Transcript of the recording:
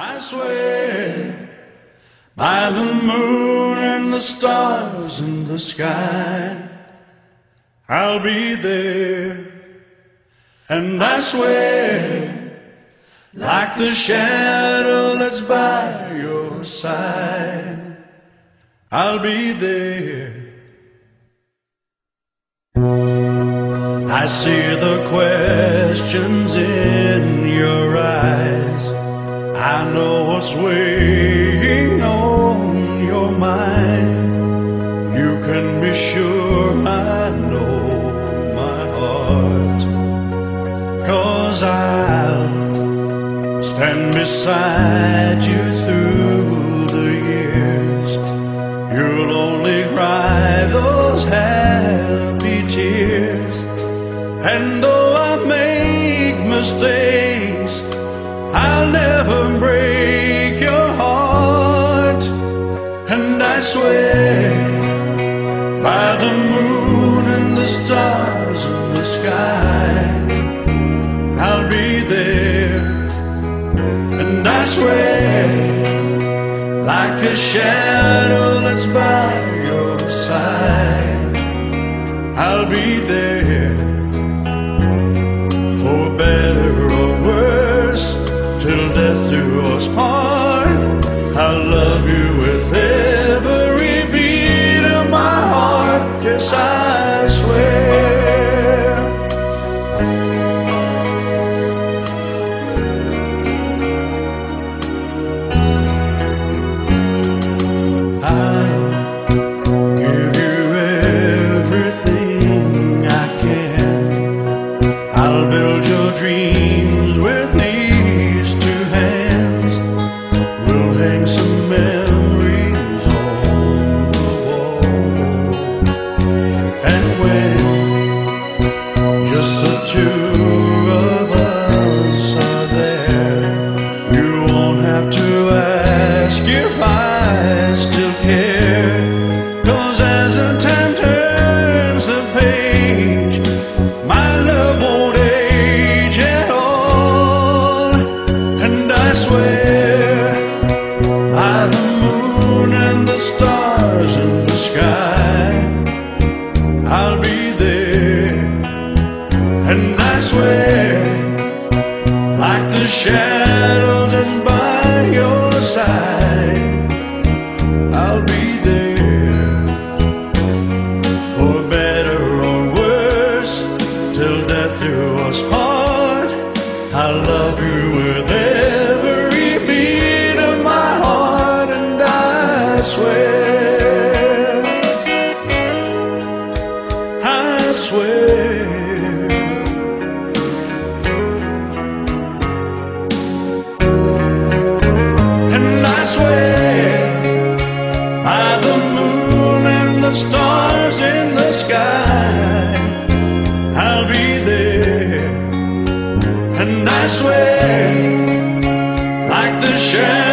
I swear by the moon and the stars in the sky, I'll be there. And I swear, like the shadow that's by your side, I'll be there. I see the questions in your eyes. I know what's weighing on your mind. You can be sure I know my heart. Cause I'll stand beside you through the years. You'll only cry those happy tears. And though I make mistakes, I'll never break your heart. And I swear by the moon and the stars in the sky, I'll be there. And I swear, like a shadow that's by your side, I'll be there. Love you with every beat of my heart. Yes, I swear. I'll give you everything I can. I'll build your dreams with ver love you with there.